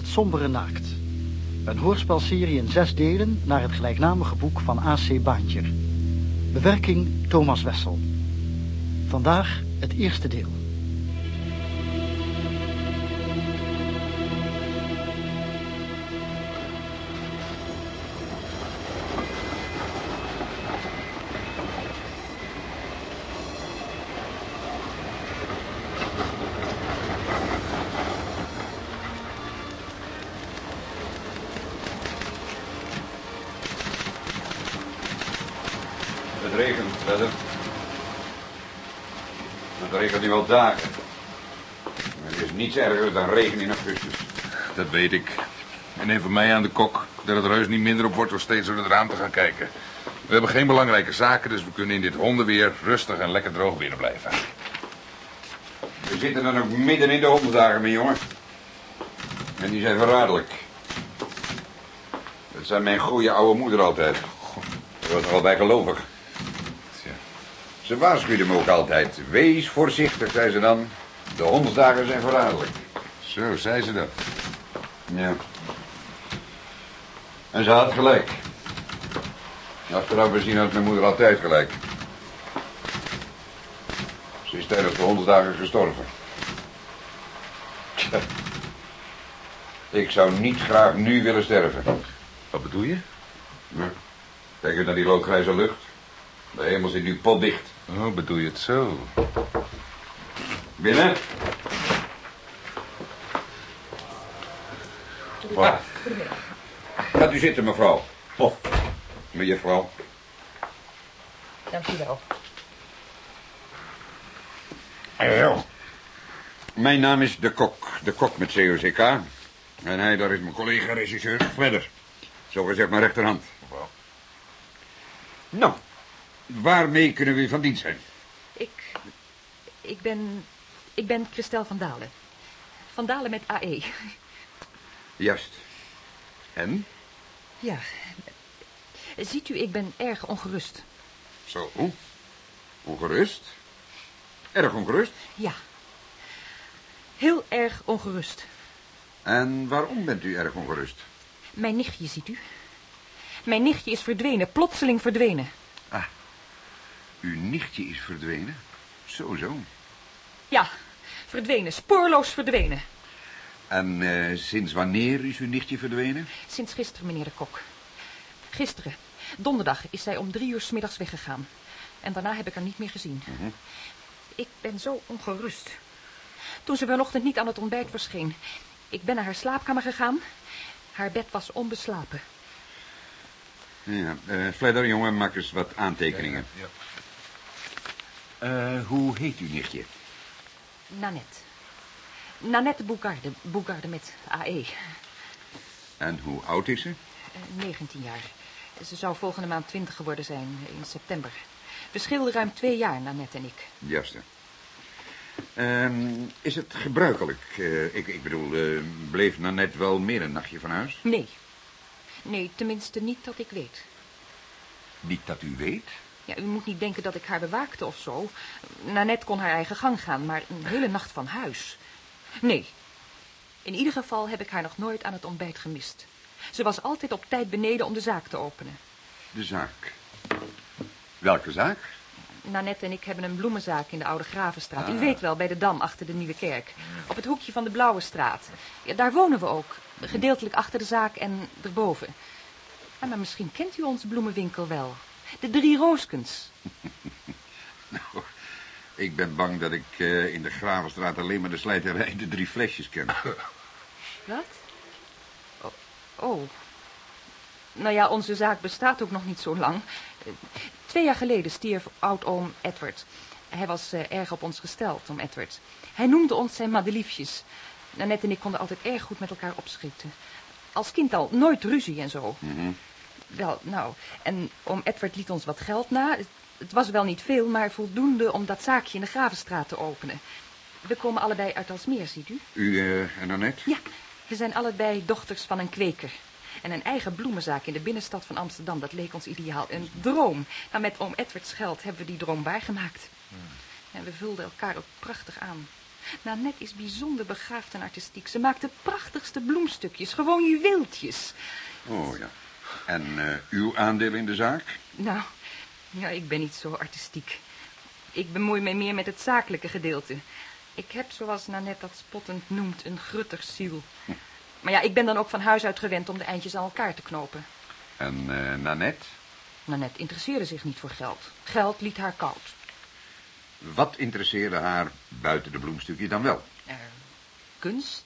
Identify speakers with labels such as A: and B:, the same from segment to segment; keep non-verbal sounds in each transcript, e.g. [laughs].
A: Het sombere naakt. Een hoorspelserie in zes delen naar het gelijknamige boek van A.C. Baantjer. Bewerking Thomas Wessel. Vandaag het eerste deel.
B: Het regent nu al dagen. Het is niets erger dan regen in augustus.
C: Dat weet ik. En neem van mij aan de kok dat het reus niet minder op wordt door steeds door het raam te gaan kijken. We hebben geen belangrijke zaken, dus we kunnen in dit hondenweer rustig en lekker droog binnen blijven.
B: We zitten dan ook midden in de honderddagen, mijn jongen. En die zijn verraderlijk. Dat zei mijn goede oude moeder altijd. Ze was er al bij gelovig.
C: Tja.
B: Ze waarschuwde me ook altijd. Wees voorzichtig, zei ze dan. De honderddagen zijn verraderlijk.
C: Zo, zei ze dat.
B: Ja. En ze had gelijk. Achteraf gezien had mijn moeder altijd gelijk. Ze is tijdens de honderd dagen gestorven. Tja. Ik zou niet graag nu willen sterven.
C: Wat bedoel je?
B: Ja. Kijk eens naar die loodgrijze lucht. De hemel zit nu potdicht.
C: Oh, bedoel je het zo?
B: Binnen. Wat? Gaat u zitten, mevrouw. Of, mejuffrouw.
D: Dank u wel.
B: Mijn naam is De Kok. De Kok met COCK. En hij, daar is mijn collega-regisseur, verder. Zo gezegd mijn rechterhand. Nou, waarmee kunnen we van dienst zijn?
D: Ik, ik ben, ik ben Christel van Dalen. Van Dalen met AE.
B: Juist. En?
D: Ja. Ziet u, ik ben erg ongerust.
B: Zo. Ongerust? Erg ongerust?
D: Ja. Heel erg ongerust.
B: En waarom bent u erg ongerust?
D: Mijn nichtje, ziet u. Mijn nichtje is verdwenen, plotseling verdwenen.
B: Uw nichtje is verdwenen? Zo, zo.
D: Ja, verdwenen, spoorloos verdwenen.
B: En eh, sinds wanneer is uw nichtje verdwenen?
D: Sinds gisteren, meneer de Kok. Gisteren, donderdag, is zij om drie uur 's middags weggegaan. En daarna heb ik haar niet meer gezien. Ik ben zo ongerust. Toen ze vanochtend niet aan het ontbijt verscheen... ik ben naar haar slaapkamer gegaan. Haar bed was onbeslapen.
B: Ja, eh Fledder, jongen, maak eens wat aantekeningen.
C: Ja.
B: Eh, hoe heet uw nichtje?
D: Nanette. Nanette Boegarde, Boegarde met AE.
B: En hoe oud is ze?
D: Eh, 19 jaar. Ze zou volgende maand 20 geworden zijn, in september. We scheelden ruim twee jaar, Nanette en ik.
B: Juist. Ehm, is het gebruikelijk? eh, ik, ik bedoel, bleef Nanette wel meer een nachtje van huis?
D: Nee. Nee, tenminste niet dat ik weet.
B: Niet dat u weet.
D: Ja, u moet niet denken dat ik haar bewaakte of zo. Nanette kon haar eigen gang gaan, maar een hele nacht van huis. Nee. In ieder geval heb ik haar nog nooit aan het ontbijt gemist. Ze was altijd op tijd beneden om de zaak te openen.
B: De zaak. Welke zaak?
D: Nanette en ik hebben een bloemenzaak in de Oude Gravenstraat. U
B: Ah.
D: weet wel, bij de Dam, achter de Nieuwe Kerk. Op het hoekje van de Blauwe Straat. Ja, daar wonen we ook. Gedeeltelijk achter de zaak en erboven. Maar misschien kent u onze bloemenwinkel wel. De Drie Rooskens. [laughs]
B: Nou, ik ben bang dat ik eh, in de Gravenstraat alleen maar de slijterij de drie flesjes ken. [laughs]
D: Wat? Oh, oh. Nou ja, onze zaak bestaat ook nog niet zo lang. Twee jaar geleden stierf oud-oom Edward. Hij was eh, erg op ons gesteld, om Edward. Hij noemde ons zijn madeliefjes. Nanette en ik konden altijd erg goed met elkaar opschieten. Als kind al nooit ruzie en zo. Wel, nou, en oom Edward liet ons wat geld na. Het- was wel niet veel, maar voldoende om dat zaakje in de Gravenstraat te openen. We komen allebei uit Alsmeer, ziet u?
B: U eh, en Annette?
D: Ja, we zijn allebei dochters van een kweker. En een eigen bloemenzaak in de binnenstad van Amsterdam, dat leek ons ideaal. Een droom. Maar met oom Edwards geld hebben we die droom waargemaakt. En we vulden elkaar ook prachtig aan. Nanette is bijzonder begaafd en artistiek. Ze maakt de prachtigste bloemstukjes, gewoon juweeltjes.
B: Oh ja. En eh, uw aandeel in de zaak?
D: Nou, ja, ik ben niet zo artistiek. Ik bemoei mij meer met het zakelijke gedeelte. Ik heb, zoals Nanette dat spottend noemt, een gruttersziel. Maar ja, ik ben dan ook van huis uit gewend om de eindjes aan elkaar te knopen.
B: En uh, Nanette?
D: Nanette interesseerde zich niet voor geld. Geld liet haar koud.
B: Wat interesseerde haar buiten de bloemstukje dan wel?
D: Uh, kunst,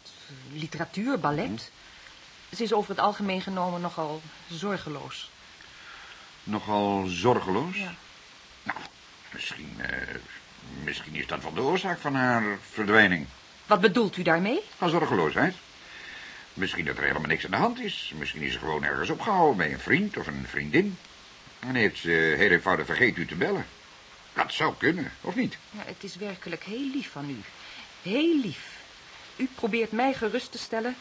D: literatuur, ballet. Ze is over het algemeen genomen nogal zorgeloos.
B: Nogal zorgeloos?
D: Ja.
B: Nou, misschien, uh, misschien is dat wel de oorzaak van haar verdwijning.
D: Wat bedoelt u daarmee?
B: Van zorgeloosheid. Misschien dat er helemaal niks aan de hand is. Misschien is ze gewoon ergens opgehouden bij een vriend of een vriendin. En heeft ze heel eenvoudig vergeten u te bellen. Dat zou kunnen, of niet?
D: Het is werkelijk heel lief van u. Heel lief. U probeert mij gerust te stellen.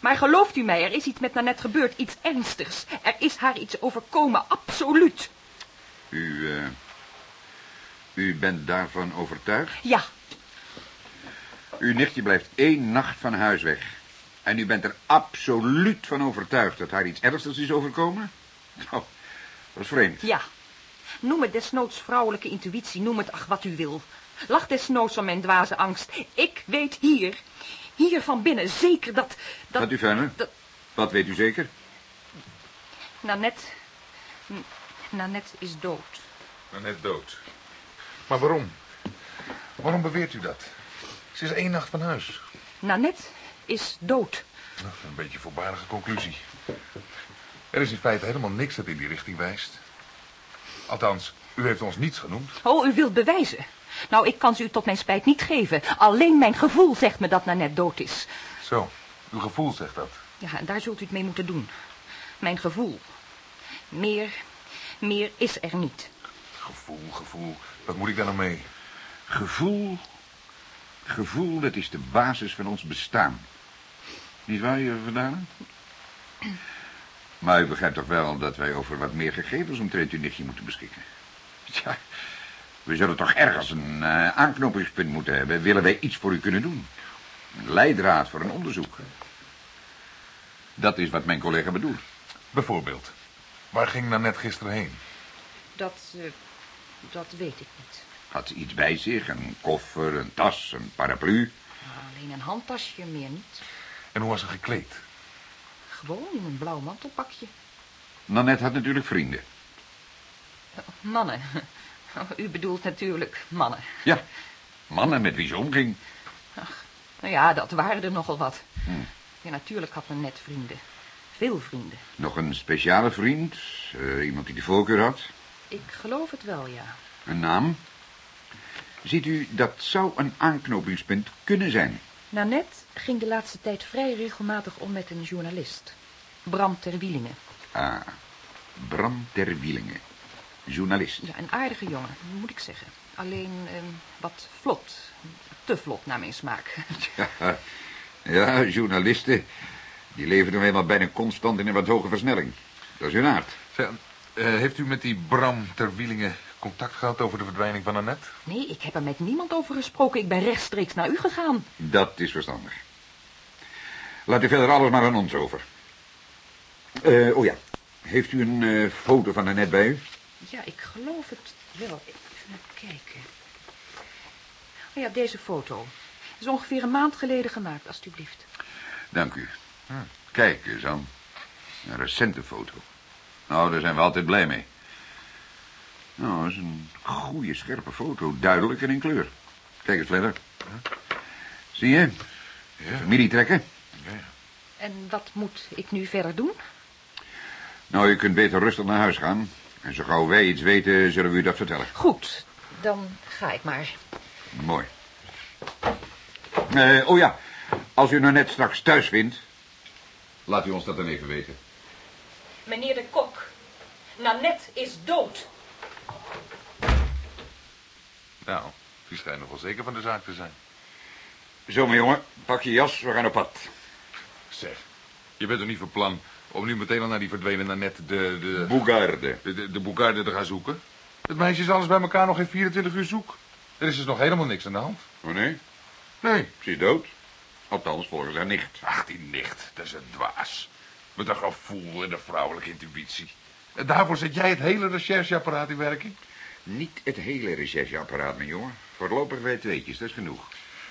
D: Maar gelooft u mij, er is iets met Nanette gebeurd, iets ernstigs. Er is haar iets overkomen, absoluut.
B: U, uh, u bent daarvan overtuigd?
D: Ja.
B: Uw nichtje blijft één nacht van huis weg. En u bent er absoluut van overtuigd dat haar iets ernstigs is overkomen? [laughs] Nou, dat is vreemd.
D: Ja. Noem het desnoods vrouwelijke intuïtie, noem het ach wat u wil. Lach desnoods om mijn dwaze angst. Ik weet hier, hier van binnen zeker dat... dat
B: Gaat u verder?
D: Dat...
B: Wat weet u zeker?
D: Nanette... Nanette is dood.
C: Nanette dood. Maar waarom? Waarom beweert u dat? Ze is één nacht van huis.
D: Nanette is dood.
C: Nou, een beetje voorbarige conclusie. Er is in feite helemaal niks dat in die richting wijst. Althans, u heeft ons niets genoemd.
D: Oh, u wilt bewijzen. Nou, ik kan ze u tot mijn spijt niet geven. Alleen mijn gevoel zegt me dat Nanette dood is.
C: Zo, uw gevoel zegt dat.
D: Ja, en daar zult u het mee moeten doen. Mijn gevoel. Meer, meer is er niet.
C: Gevoel, gevoel. Wat moet ik daar nou mee?
B: Gevoel, gevoel, dat is de basis van ons bestaan. Niet waar, je Verdalen? Maar u begrijpt toch wel dat wij over wat meer gegevens omtrent uw nichtje moeten beschikken? Tja, we zullen toch ergens een uh, aanknopingspunt moeten hebben. Willen wij iets voor u kunnen doen? Een leidraad voor een onderzoek. Dat is wat mijn collega bedoelt.
C: Bijvoorbeeld, waar ging Nanette gisteren heen?
D: Dat, uh, dat weet ik niet.
B: Had ze iets bij zich? Een koffer, een tas, een paraplu?
D: Nou, alleen een handtasje, meer niet.
C: En hoe was ze gekleed?
D: Gewoon in een blauw mantelpakje.
B: Nanette had natuurlijk vrienden.
D: Mannen. U bedoelt natuurlijk mannen.
B: Ja, mannen met wie ze omging.
D: Ach, nou ja, dat waren er nogal wat.
B: Hm.
D: Ja, natuurlijk had men net vrienden. Veel vrienden.
B: Nog een speciale vriend? Uh, iemand die de voorkeur had?
D: Ik geloof het wel, ja.
B: Een naam? Ziet u, dat zou een aanknopingspunt kunnen zijn.
D: Nanette ging de laatste tijd vrij regelmatig om met een journalist. Bram Terwielingen.
B: Ah, Bram Terwielingen. Journalist.
D: Ja, een aardige jongen, moet ik zeggen. Alleen eh, wat vlot. Te vlot naar mijn smaak.
B: Ja, [laughs] ja journalisten. Die leven er eenmaal bijna constant in een wat hoge versnelling. Dat is hun aard.
C: Zeg, uh, heeft u met die Bram Terwielingen contact gehad over de verdwijning van Annette?
D: Nee, ik heb er met niemand over gesproken. Ik ben rechtstreeks naar u gegaan.
B: Dat is verstandig. Laat u verder alles maar aan ons over. Uh, oh ja, heeft u een uh, foto van Annette bij u?
D: Ja, ik geloof het wel. Even kijken. Oh ja, deze foto. Is ongeveer een maand geleden gemaakt, alstublieft.
B: Dank u. Hm. Kijk eens aan. Een recente foto. Nou, daar zijn we altijd blij mee. Nou, dat is een goede, scherpe foto. Duidelijk en in kleur. Kijk eens verder. Zie je?
C: Ja.
B: Familie trekken.
C: Ja.
D: En wat moet ik nu verder doen?
B: Nou, je kunt beter rustig naar huis gaan. En zo gauw wij iets weten, zullen we u dat vertellen.
D: Goed, dan ga ik maar.
B: Mooi. Uh, oh ja, als u nou net straks thuis vindt, laat u ons dat dan even weten.
D: Meneer de kok, Nanette is dood.
C: Nou, u schijnt nog wel zeker van de zaak te zijn.
B: Zo, mijn jongen, pak je jas, we gaan op pad.
C: Zeg, je bent er niet van plan om nu meteen al naar die verdwenen Nanette de... de
B: Bougarde.
C: De, de, de Bougarde te gaan zoeken? Het meisje is alles bij elkaar nog geen 24 uur zoek. Er is dus nog helemaal niks aan de hand.
B: Oh nee? Nee, ze is dood. Althans, volgens haar nicht.
C: Ach, die nicht, dat is een dwaas. Met een gevoel en een vrouwelijke intuïtie. En daarvoor zet jij het hele rechercheapparaat in werking?
B: Niet het hele rechercheapparaat, mijn jongen. Voorlopig wij tweetjes, dat is genoeg.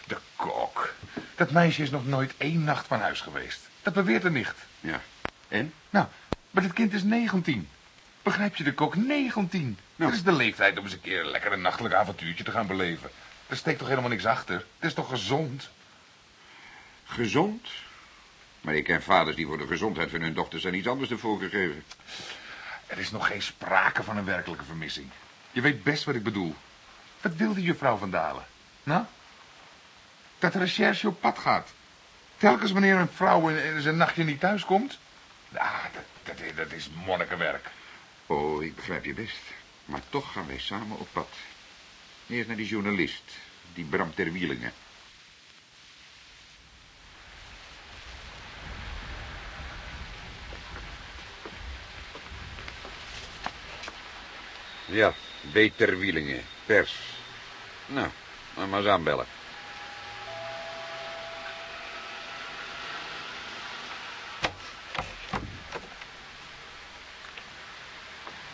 C: De kok. Dat meisje is nog nooit één nacht van huis geweest. Dat beweert de nicht.
B: Ja. En?
C: Nou, maar dit kind is 19. Begrijp je de kok? 19.
B: Nou.
C: Dat is de leeftijd om eens een keer een lekker een nachtelijk avontuurtje te gaan beleven. Er steekt toch helemaal niks achter? Het is toch gezond?
B: Gezond? Maar ik ken vaders die voor de gezondheid van hun dochters aan iets anders de voorkeur geven.
C: Er is nog geen sprake van een werkelijke vermissing. Je weet best wat ik bedoel. Wat wil die juffrouw van Dalen? Nou? Dat de recherche op pad gaat. Telkens wanneer een vrouw in, in zijn nachtje niet thuis komt. Ah, dat, dat, is- dat is monnikenwerk.
B: Oh, ik begrijp je best. Maar toch gaan wij samen op pad. Eerst naar die journalist, die Bram ter Wielingen. Ja, B. ter Wielingen, pers. Nou, dan maar eens aanbellen.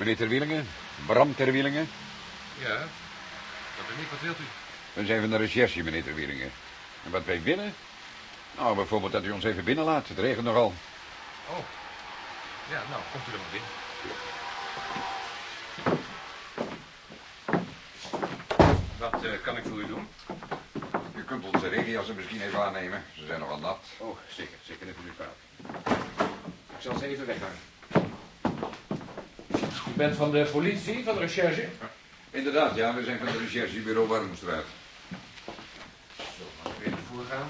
B: Meneer ter Wielingen, Bram ter Wielingen.
C: Ja, dat ben ik. Wat wilt u?
B: We zijn van de recherche, meneer ter Wielingen. En wat wij willen? Nou, bijvoorbeeld dat u ons even binnenlaat. Het regent nogal.
C: Oh. Ja, nou, komt u er maar binnen.
E: Wat eh, kan ik voor u doen?
B: U kunt onze regenjassen misschien even aannemen. Ze zijn nogal nat.
E: Oh, zeker. Zeker neemt u kwalijk. Ik zal ze even weghangen. U bent van de politie, van de recherche?
B: Inderdaad, ja. We zijn van de recherchebureau Warmstraat.
E: Zo, mag ik even voorgaan?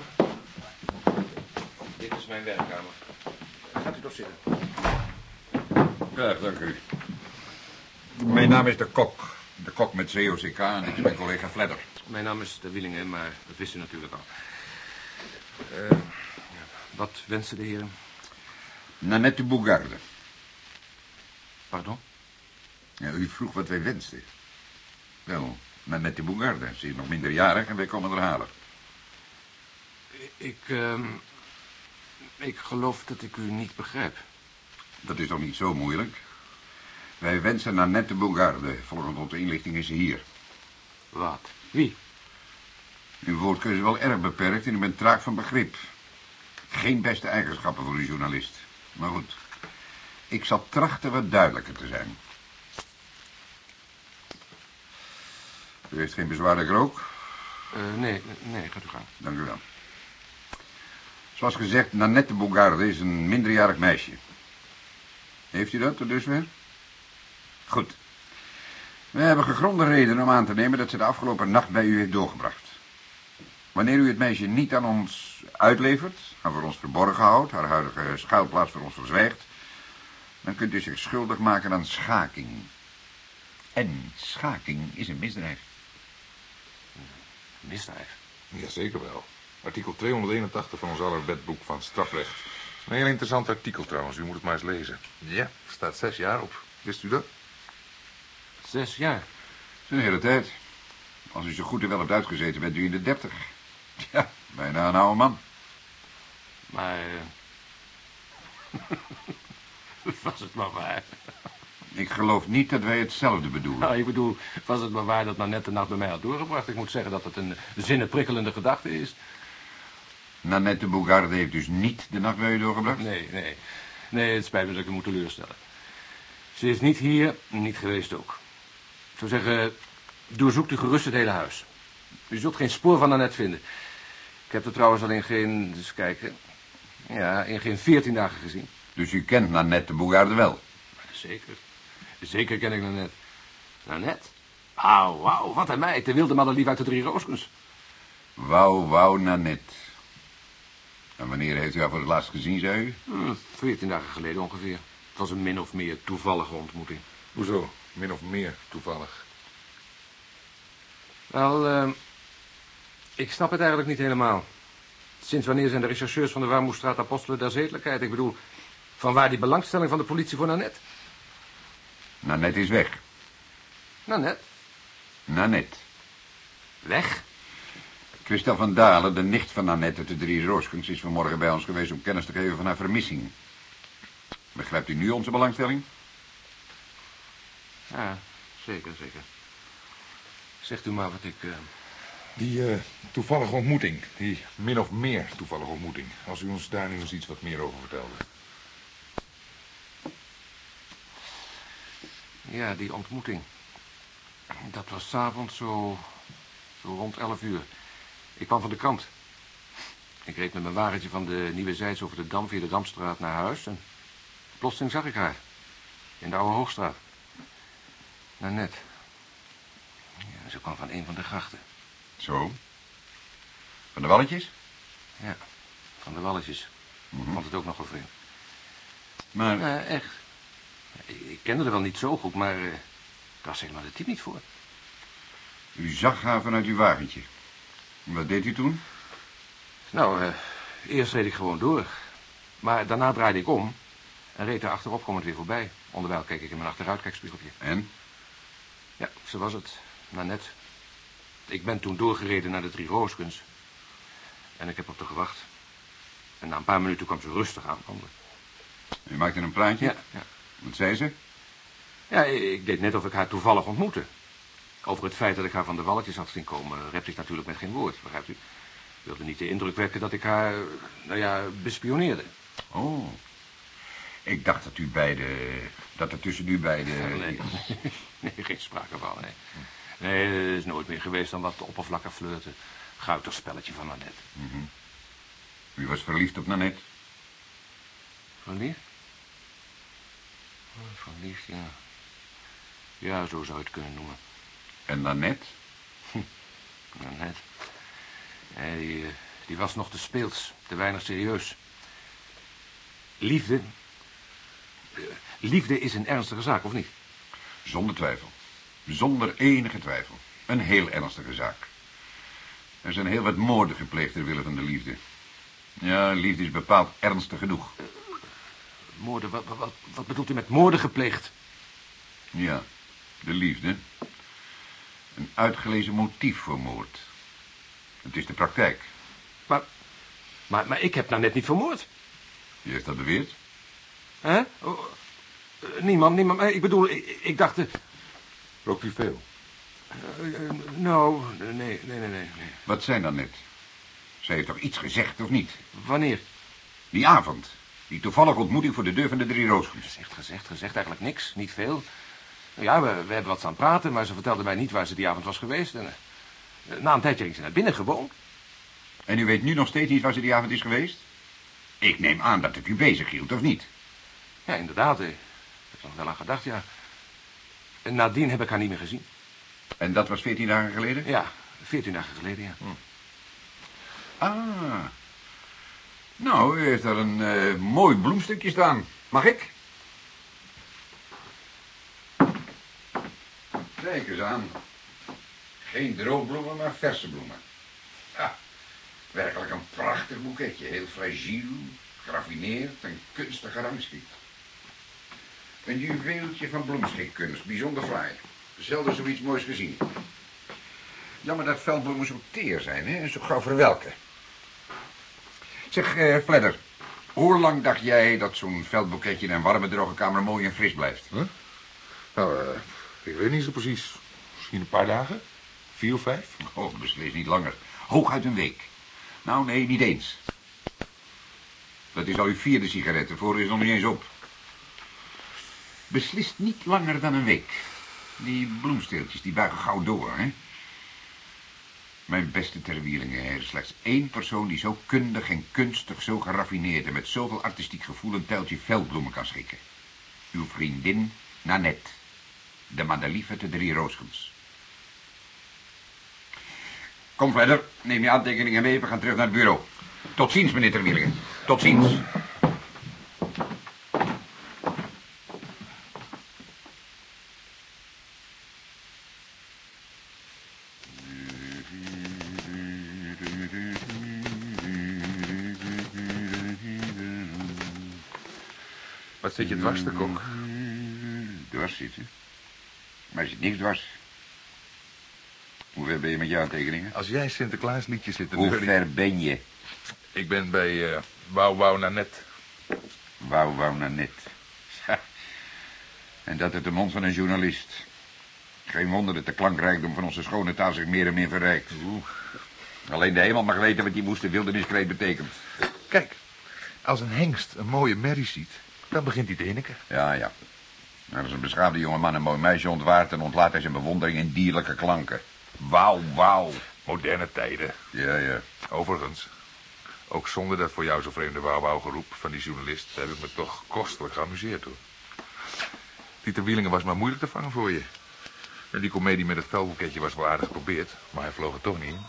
E: Dit is mijn werkkamer. Gaat u toch zitten.
B: Graag, dank u. Mijn naam is de Kok. De Kok met COCK en dit is mijn collega Fledder.
E: Mijn naam is De Wielingen, maar dat wist u natuurlijk al. Eh, ja, wat wensen de heren?
B: Nanette Bougarde.
E: Pardon?
B: Ja, u vroeg wat wij wensten. Wel, Nanette Bougarde. Ze is nog minderjarig en wij komen er halen.
E: Ik, ehm, ik geloof dat ik u niet begrijp.
B: Dat is toch niet zo moeilijk? Wij wensen Nanette Bougarde. Volgens onze inlichting is ze hier.
E: Wat? Wie?
B: Uw woordkeuze is wel erg beperkt en u bent traag van begrip. Geen beste eigenschappen voor een journalist. Maar goed, ik zal trachten wat duidelijker te zijn. U heeft geen bezwaar dat ik rook?
E: Eh, nee, nee, gaat u gaan.
B: Dank u wel. Zoals gezegd, Nanette Bogarde is een minderjarig meisje. Heeft u dat tot dusver? Goed. We hebben gegronde reden om aan te nemen dat ze de afgelopen nacht bij u heeft doorgebracht. Wanneer u het meisje niet aan ons uitlevert, haar voor ons verborgen houdt, haar huidige schuilplaats voor ons verzwijgt, dan kunt u zich schuldig maken aan schaking. En schaking is een misdrijf.
E: Misdrijf.
C: Jazeker wel. Artikel 281 van ons aller wetboek van strafrecht. Een heel interessant artikel trouwens, u moet het maar eens lezen. Ja, er staat zes jaar op. Wist u dat?
E: Zes jaar.
B: Zijn hele tijd. Als u zo goed en wel hebt uitgezeten, bent u in de dertig. Ja, bijna een oude man.
E: Maar... eh, [laughs] was het maar waar.
B: Ik geloof niet dat wij hetzelfde bedoelen.
E: Nou, ik bedoel, was het maar waar dat net de nacht bij mij had doorgebracht. Ik moet zeggen dat het een zinnenprikkelende gedachte is.
B: Nanette Bogarde heeft dus niet de nacht bij u doorgebracht?
E: Nee, nee. Nee, het spijt me dat ik u moet teleurstellen. Ze is niet hier, niet geweest ook. Ik zou zeggen, doorzoekt u gerust het hele huis. U zult geen spoor van Annette vinden. Ik heb er trouwens al in geen, eens kijken... Ja, in geen veertien dagen gezien.
B: Dus u kent Nanette Bogarde wel?
E: Zeker. Zeker ken ik Nanette. Nanette? Wauw, wauw, wat een meid. De wilde madelief uit de Drie Rooskens.
B: Wauw, wauw, Nanette. En wanneer heeft u haar voor het laatst gezien, zei u?
E: Hm, Veertien dagen geleden ongeveer. Het was een min of meer toevallige ontmoeting.
C: Hoezo? Min of meer toevallig.
E: Wel, eh, ik snap het eigenlijk niet helemaal. Sinds wanneer zijn de rechercheurs van de Warmoestraat apostelen der zedelijkheid? Ik bedoel, van waar die belangstelling van de politie voor Nanette?
B: Nanette is weg.
E: Nanette?
B: Nanette.
E: Weg?
B: Christel van Dalen, de nicht van Annette uit de Drie Rooskens... is vanmorgen bij ons geweest om kennis te geven van haar vermissing. Begrijpt u nu onze belangstelling?
E: Ja, zeker, zeker. Zegt u maar wat ik... eh,
C: Die eh, toevallige ontmoeting, die min of meer toevallige ontmoeting. Als u ons daar nu eens iets wat meer over vertelde.
E: Ja, die ontmoeting. Dat was s'avonds zo, zo rond 11 uur. Ik kwam van de krant. Ik reed met mijn wagentje van de Nieuwe Zijds over de Dam via de Damstraat naar huis. En plotseling zag ik haar. In de Oude Hoogstraat. Nanette. Ja, ze kwam van een van de grachten.
B: Zo. Van de walletjes?
E: Ja, van de Walletjes. Ik vond het ook nog wel vreemd.
B: Maar
E: Ja, echt. Ik, kende haar wel niet zo goed, maar... eh ik was helemaal de type niet voor.
B: u zag haar vanuit uw wagentje. Wat deed u toen?
E: Nou, eh, eerst reed ik gewoon door. Maar daarna draaide ik om en reed daar achterop komend weer voorbij. Onderwijl keek ik in mijn achteruitkijkspiegeltje.
B: En?
E: Ja, zo was het. Nanette. Ik ben toen doorgereden naar de Drie Rooskens. En ik heb op haar gewacht. En na een paar minuten kwam ze rustig aanwandelen.
B: U maakte een praatje?
E: Ja, ja.
B: Wat zei ze?
E: Ja, ik deed net of ik haar toevallig ontmoette. Over het feit dat ik haar van de walletjes had zien komen, repte ik natuurlijk met geen woord, begrijpt u? Ik wilde niet de indruk wekken dat ik haar, nou ja, bespioneerde.
B: Oh. Ik dacht dat u beiden... Dat er tussen u beiden... [laughs]
E: Nee, nee, geen sprake van, nee. Nee, het is nooit meer geweest dan wat oppervlakkig flirten. Guiterspelletje van Annette.
B: U was verliefd op Nanette?
E: Verliefd? Verliefd, ja. Ja, zo zou je het kunnen noemen.
B: En Nanette? [laughs]
E: Annette. Ja, die, eh, die was nog te speels, te weinig serieus. Liefde... eh, Liefde is een ernstige zaak, of niet?
B: Zonder twijfel. Zonder enige twijfel. Een heel ernstige zaak. Er zijn heel wat moorden gepleegd ter wille van de liefde. Ja, liefde is bepaald ernstig genoeg.
E: Moorden, wat, wat- bedoelt u met moorden gepleegd?
B: Ja, de liefde. Een uitgelezen motief voor moord. Het is de praktijk.
E: Maar, maar, maar ik heb nou net niet vermoord.
B: Wie heeft dat beweerd?
E: Hè? Oh, eh, niemand, niemand. Maar Ik bedoel, ik, ik dacht... eh,
C: Rookt u veel?
E: eh, eh, nou, nee, nee, nee, nee, nee.
B: Wat zijn dan net? Zij heeft toch iets gezegd, of niet?
E: Wanneer?
B: Die avond. Die toevallige ontmoeting voor de deur van de Drie Roosjes.
E: Gezegd, gezegd, gezegd. Eigenlijk niks, niet veel. Nou Ja, we, we hebben wat staan praten, maar ze vertelde mij niet waar ze die avond was geweest. En, eh, na een tijdje ging ze naar binnen, gewoon.
B: En u weet nu nog steeds niet waar ze die avond is geweest? Ik neem aan dat het u bezig hield, of niet?
E: Ja, inderdaad. eh, Ik heb er nog wel aan gedacht, ja. En nadien heb ik haar niet meer gezien.
B: En dat was veertien dagen geleden?
E: Ja, veertien dagen geleden, ja.
B: Ah. Nou, u heeft daar een eh, mooi bloemstukje staan. Mag ik? Kijk eens aan. Geen droogbloemen, maar verse bloemen. Ja, werkelijk een prachtig boeketje. Heel fragiel, geraffineerd en kunstig gerangschikt. Een juweeltje van bloemschikkunst, bijzonder fraai. Zelden zoiets moois gezien. Jammer dat veldbloemen zo teer zijn, hè, en zo gauw verwelken. Zeg, eh, Fledder, hoe lang dacht jij dat zo'n veldboeketje in een warme, droge kamer mooi en fris blijft?
C: Nou, eh, ik weet niet zo precies. Misschien een paar dagen? Vier of vijf?
B: Oh, beslist niet langer. Hooguit een week. Nou, nee, niet eens. Dat is al uw vierde sigaret, de vorige is nog niet eens op. Beslist niet langer dan een week. Die bloemsteeltjes, die buigen gauw door, hè? Mijn beste terwielingen, er is slechts één persoon die zo kundig en kunstig, zo geraffineerd en met zoveel artistiek gevoel een tuiltje veldbloemen kan schikken. Uw vriendin Nanette, de madelief uit de Drie Rooskens. Kom verder, neem je aantekeningen mee, we gaan terug naar het bureau. Tot ziens, meneer Terwielingen. Tot ziens.
C: Wat zit je dwars, de kok?
B: Dwars zitten. Maar zit niks dwars. Hoe ver ben je met je aantekeningen?
C: Als jij Sinterklaas liedjes zit te
B: Hoe ver ben je?
C: Ik ben bij eh Wauw Wauw Nanet.
B: Wauw, wauw, net. Ha. En dat uit de mond van een journalist. Geen wonder dat de klankrijkdom van onze schone taal zich meer en meer verrijkt. Alleen de hemel mag weten wat die woeste wilderniskreet betekent.
C: Kijk, als een hengst een mooie merrie ziet, dan begint hij te hinniken.
B: Ja, ja. Nou, als een beschaafde jongeman een mooi meisje ontwaart... dan ontlaat hij zijn bewondering in dierlijke klanken. Wauw, wauw.
C: Moderne tijden.
B: Ja, ja.
C: Overigens, ook zonder dat voor jou zo vreemde wauw wauw geroep van die journalist... heb ik me toch kostelijk geamuseerd, hoor. Dieter Wielingen was maar moeilijk te vangen voor je. En die komedie met het vuilboeketje was wel aardig geprobeerd, maar hij vloog er toch niet in.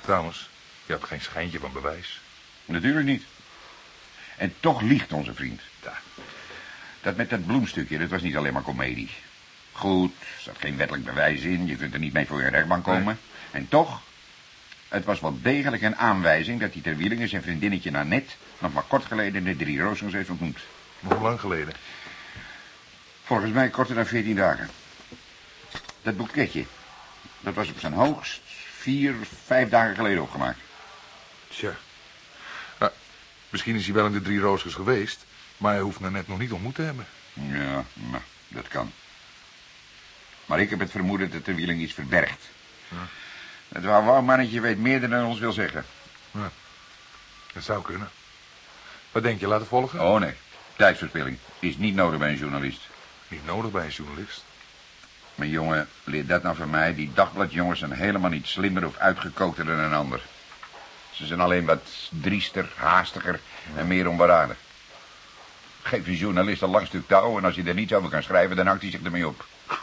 C: Trouwens, je had geen schijntje van bewijs.
B: Natuurlijk niet. En toch liegt onze vriend. Dat met dat bloemstukje, dat was niet alleen maar komedie. Goed, er zat geen wettelijk bewijs in. Je kunt er niet mee voor je rechtbank komen. En toch, het was wel degelijk een aanwijzing... dat die ter Wielingen zijn vriendinnetje Nanette... nog maar kort geleden de Drie Roosjes heeft ontmoet.
C: Nog lang geleden.
B: Volgens mij korter dan veertien dagen. Dat boeketje, dat was op zijn hoogst vier, vijf dagen geleden opgemaakt.
C: Tja. Misschien is hij wel in de Drie Roosjes geweest... maar hij hoeft net nog niet ontmoet te hebben.
B: Ja, nou, dat kan. Maar ik heb het vermoeden dat de wieling iets verbergt. Het wauw mannetje weet meer dan hij ons wil zeggen.
C: Dat zou kunnen. Wat denk je, laten volgen?
B: Oh nee, tijdsverspilling is niet nodig bij een journalist.
C: Niet nodig bij een journalist.
B: Maar jongen, leer dat nou van mij. Die dagbladjongens zijn helemaal niet slimmer of uitgekookter dan een ander. Ze zijn alleen wat driester, haastiger en meer onberaden. Geef een journalist een lang stuk touw en als hij er niets over kan schrijven, dan hangt hij zich ermee op. [laughs]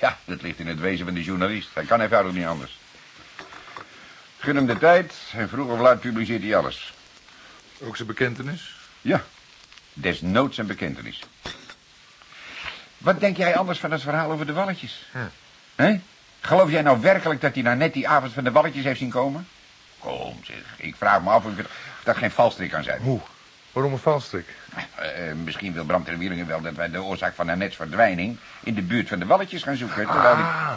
B: Ja, dat ligt in het wezen van de journalist. Hij kan eenvoudig niet anders. Gun hem de tijd en vroeg of laat publiceert hij alles.
C: Ook zijn bekentenis?
B: Ja, desnoods een bekentenis. Wat denk jij anders van het verhaal over de walletjes?
C: Hm.
B: Geloof jij nou werkelijk dat hij nou net die avond van de walletjes heeft zien komen? Kom zeg, ik vraag me af of, of dat geen valstrik kan zijn.
C: Hoe? Waarom een valstrik?
B: Eh, eh, misschien wil Bram ter Wielingen wel dat wij de oorzaak van Annette's verdwijning... in de buurt van de walletjes gaan zoeken, terwijl die...
C: Ah,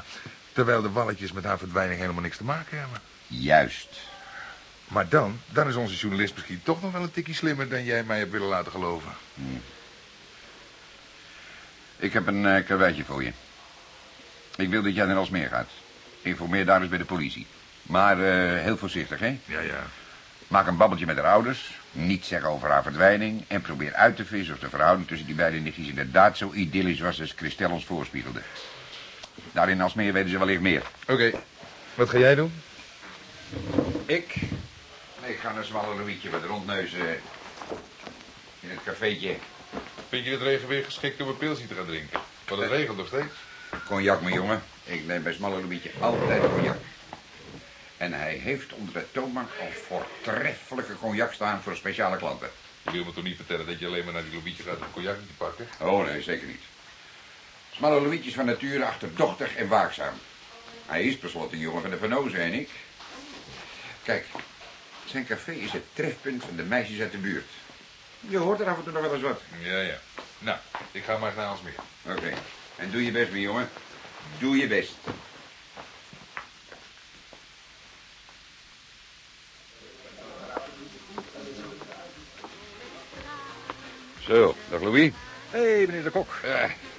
C: terwijl de walletjes met haar verdwijning helemaal niks te maken hebben.
B: Juist.
C: Maar dan, dan is onze journalist misschien toch nog wel een tikkie slimmer dan jij mij hebt willen laten geloven.
B: Ik heb een uh, karweitje voor je. Ik wil dat jij naar Alsmeer gaat. Informeer daar eens bij de politie. Maar eh, heel voorzichtig, hè?
C: Ja, ja.
B: Maak een babbeltje met haar ouders. Niet zeggen over haar verdwijning. En probeer uit te vissen of de verhouding tussen die beide nichtjes inderdaad zo idyllisch was als Christel ons voorspiegelde. Daar in Alsmeer weten ze wellicht meer.
C: Oké, wat ga jij doen?
B: Ik? Ik ga naar Smalle Louietje met rondneuzen in het cafeetje.
C: Vind je het regenweer geschikt om een pilsje te gaan drinken? Want het regent nog steeds.
B: Cognac, mijn jongen. Ik neem bij Smalle Louietje altijd cognac. En hij heeft onder de toonbank al voortreffelijke cognac staan voor speciale klanten.
C: Je wil me toch niet vertellen dat je alleen maar naar die lobietje gaat om cognac te pakken?
B: Oh, nee, zeker niet. Smalle Louietje van nature achterdochtig en waakzaam. Hij is per slot een jongen van de Venozen en ik. Kijk, zijn café is het trefpunt van de meisjes uit de buurt. Je hoort er af en toe nog wel eens wat.
C: Ja, ja. Nou, ik ga maar naar Alsmeer.
B: Oké. En doe je best, mijn jongen. Doe je best. Zo, dag Louis.
F: Hé, hey, meneer de Kok.
B: Eh,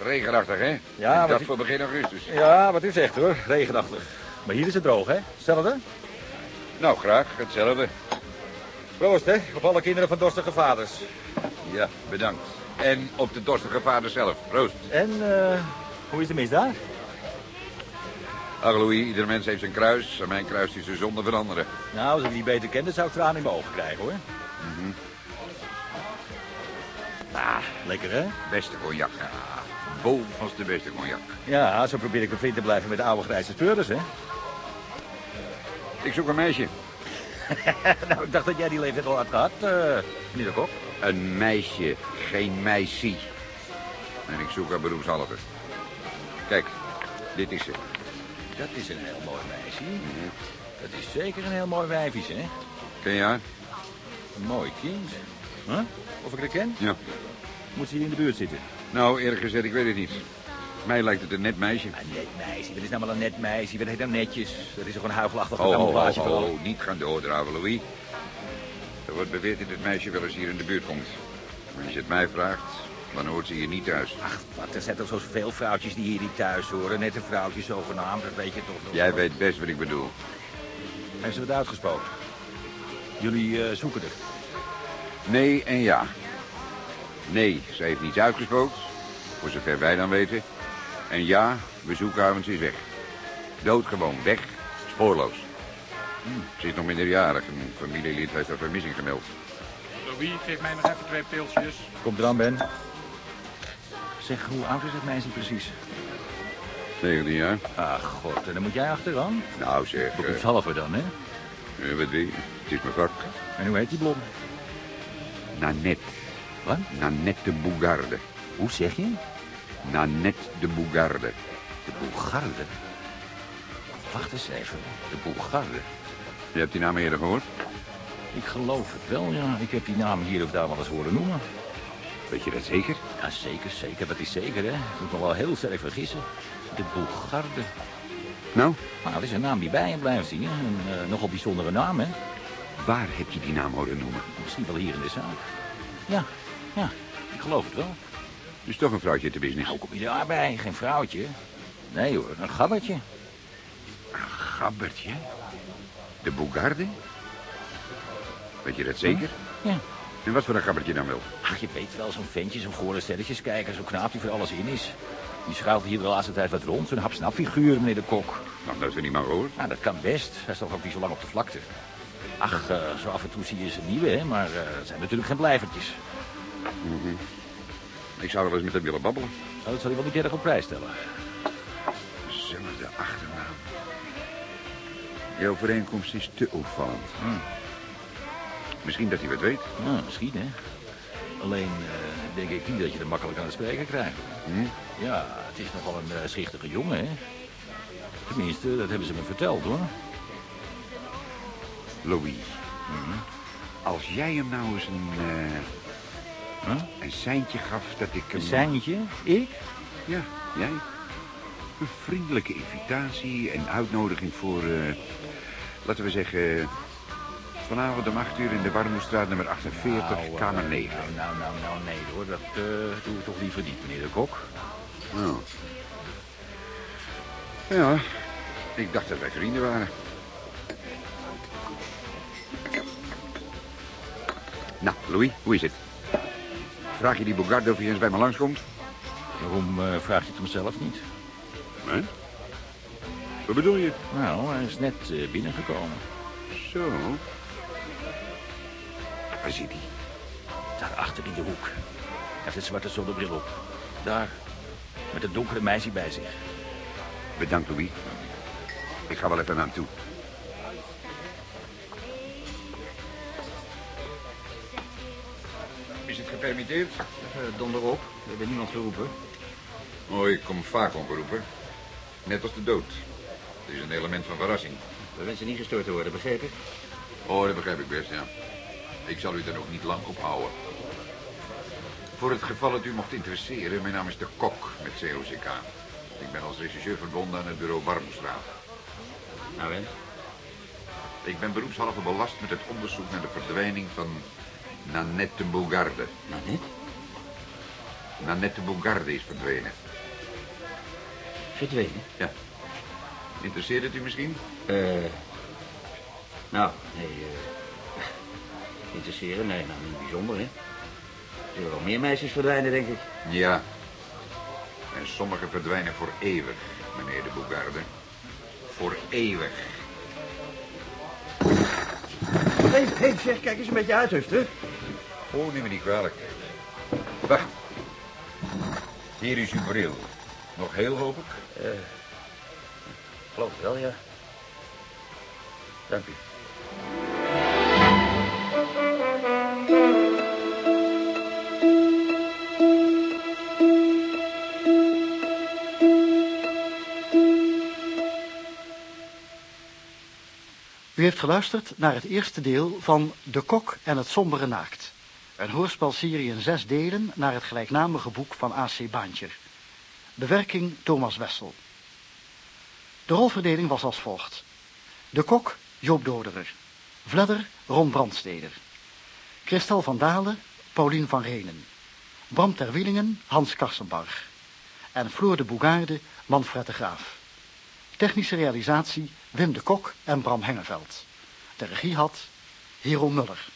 B: regenachtig, hè?
F: Ja, wat
B: dat
F: ik-
B: voor begin augustus.
F: Ja, wat u zegt hoor, regenachtig. Maar hier is het droog, hè? Hetzelfde?
B: Nou, graag. Hetzelfde.
F: Proost, hè? Op alle kinderen van dorstige vaders.
B: Ja, bedankt. En op de dorstige vader zelf. Proost.
F: En, eh, hoe is de mis daar?
B: Ach, Louis, ieder mens heeft zijn kruis. En mijn kruis is de zonde van anderen.
F: Nou, als ik die beter kende, zou ik tranen in mijn ogen krijgen, hoor. Ah, lekker, hè?
B: Beste cognac. Ja, bovenals de beste cognac.
F: Ja, zo probeer ik bevriend te blijven met de oude grijze speurders, hè?
B: Ik zoek een meisje. [laughs]
F: nou, ik dacht dat jij die leeftijd al had gehad, eh, meneer de Kok.
B: Een meisje, geen meisje. En ik zoek haar beroepshalve. Kijk, dit is ze.
F: Dat is een heel mooi meisje. Dat is zeker een heel mooi wijfje, hè?
B: Ken je haar?
F: Een mooi kind. Huh? Of ik haar ken?
B: Ja.
F: Moet ze hier in de buurt zitten?
B: Nou, eerlijk gezegd, ik weet het niet. Mij lijkt het een net meisje.
F: Een net meisje. Wat is nou maar een net meisje? Wat heet nou netjes? Dat is toch een huigelachtig
B: Oh,
F: camouflage
B: oh, oh, niet gaan doordraven, Louis. Er wordt beweerd dat het meisje wel eens hier in de buurt komt. Maar als je het mij vraagt, dan hoort ze hier niet thuis.
F: Ach, wat, er zijn toch zoveel vrouwtjes die hier niet thuis horen. Net een vrouwtje zogenaamd, dat weet je toch nog.
B: Jij weet best wat ik bedoel.
F: Hebben ze het uitgesproken? Jullie eh, zoeken er.
B: Nee en ja. Nee, ze heeft niets uitgesproken. Voor zover wij dan weten. En ja, we ze is weg. Doodgewoon, weg, spoorloos. Hm, Ze is nog minderjarig. Een familielid heeft haar vermissing gemeld.
G: Louis, geef mij nog even twee pilsjes.
F: Komt eraan, Ben. Zeg, hoe oud is dat meisje precies?
B: 19 jaar.
F: Ach, god, en dan moet jij achteraan.
B: Nou zeg,
F: Voor
B: eh,
F: iets halver dan, hè?
B: eh, wat weet je? Het is mijn vak.
F: En hoe heet die blond?
B: Nanette.
F: Wat?
B: Nanette de Bougarde.
F: Hoe zeg je?
B: Nanette de Bougarde.
F: De Boegarde. Wacht eens even. De Boegarde.
B: Je hebt die naam eerder gehoord?
F: Ik geloof het wel, ja. Ik heb die naam hier of daar wel eens horen noemen.
B: Weet je dat zeker?
F: Ja, zeker, zeker. Dat is zeker, hè. Ik moet me wel heel sterk vergissen. De Boegarde.
B: Nou,
F: Nou, dat is een naam die bij je blijft zien. Een eh, nogal bijzondere naam, hè.
B: Waar heb je die naam horen noemen?
F: Misschien wel hier in de zaak. Ja, ja. Ik geloof het wel.
B: Dus toch een vrouwtje te business.
F: Nou, kom je daarbij? Geen vrouwtje. Nee hoor, een gabbertje.
B: Een gabbertje? De Bougarde? Weet je dat zeker?
F: Ja.
B: En wat voor een gabbertje dan wel?
F: Ach, je weet wel, zo'n ventje, zo'n gore stelletjes kijken, zo'n knaap die voor alles in is. Die schuilt hier de laatste tijd wat rond, zo'n hapsnapfiguur, meneer de kok.
B: Nou, dat is er niet maar gehoord.
F: Nou, dat kan best. Hij is toch ook niet zo lang op de vlakte. Ach, eh, zo af en toe zie je ze nieuwe, hè, maar het zijn natuurlijk geen blijvertjes.
B: Ik zou wel eens met hem willen babbelen.
F: Nou, dat zal hij wel niet erg op prijs stellen.
B: Zelfde achternaam. Je overeenkomst is te opvallend.
F: Hmm.
B: Misschien dat hij wat weet.
F: Nou, misschien, hè. Alleen eh, denk ik niet dat je er makkelijk aan het spreken krijgt.
B: Hm?
F: Ja, het is nogal een uh, schichtige jongen, hè. Tenminste, dat hebben ze me verteld, hoor.
B: Louis. Als jij hem nou eens een,
F: Huh?
B: een seintje gaf dat ik hem...
F: Een seintje? Ik?
B: Ja, jij. Een vriendelijke invitatie en uitnodiging voor, eh, laten we zeggen... Vanavond om 8 uur in de Warmoestraat nummer 48,
F: Nou, eh,
B: kamer 9.
F: Nou, nou, nou, nou, nee hoor. Dat doen we toch liever niet, meneer de kok.
B: Oh. Ja, ik dacht dat wij vrienden waren. Nou, Louis, hoe is het? Vraag je die Bogarde of hij eens bij me langskomt?
F: Waarom eh, vraag je het hem zelf niet?
B: Hè? Wat bedoel je?
F: Nou, hij is net eh, binnengekomen.
B: Zo. Waar zit hij?
F: Daar achter in de hoek. Hij heeft een zwarte zonnebril op. Daar. Met een donkere meisje bij zich.
B: Bedankt, Louis. Ik ga wel even naar hem toe. Gepermitteerd?
H: donder op. We hebben niemand geroepen.
B: Oh, ik kom vaak ongeroepen. Net als de dood. Het is een element van verrassing.
H: We wensen niet gestoord te worden, begrepen?
B: Oh, dat begrijp ik best, ja. Ik zal u er nog niet lang ophouden. Voor het geval het u mocht interesseren, mijn naam is De Kok met COCK. Ik ben als regisseur verbonden aan het bureau Warmoestraat.
H: Nou en?
B: Ik ben beroepshalve belast met het onderzoek naar de verdwijning van Nanette Bougarde.
H: Net.
B: Nanette Bougarde is verdwenen.
H: Verdwenen.
B: Ja. Interesseert het u misschien?
H: Eh. nou, nee. eh [laughs] interesseren? Nee, nou niet bijzonder, hè? Er zullen wel meer meisjes verdwijnen, denk ik.
B: Ja. En sommigen verdwijnen voor eeuwig, meneer de Bougarde. Voor eeuwig.
H: Hé, hé, zeg, kijk eens een beetje uit, hè?
B: Oh, neem me niet kwalijk. Wacht. Hier is uw bril. Nog heel, hoop ik?
H: Geloof het wel, ja. Dank u.
A: U heeft geluisterd naar het eerste deel van De Kok en het Sombere Naakt. Een hoorspelserie in zes delen naar het gelijknamige boek van A.C. Baantjer. Bewerking Thomas Wessel. De rolverdeling was als volgt. De kok Joop Doderer. Vledder Ron Brandsteder. Christel van Dalen Paulien van Renen. Bram Terwielingen Hans Karsenbarg. En Floor de Boegaarde Manfred de Graaf. Technische realisatie Wim de Kok en Bram Hengeveld. De regie had Hero Muller.